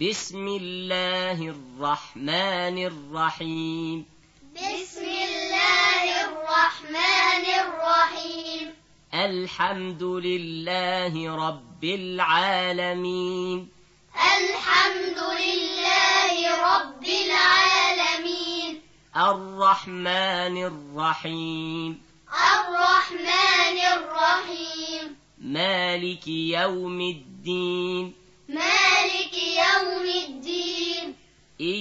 بسم الله الرحمن الرحيم. بسم الله الرحمن الرحيم. الحمد لله رب العالمين. الحمد لله رب العالمين. الرحمن الرحيم. الرحمن الرحيم. مالك يوم الدين. مالك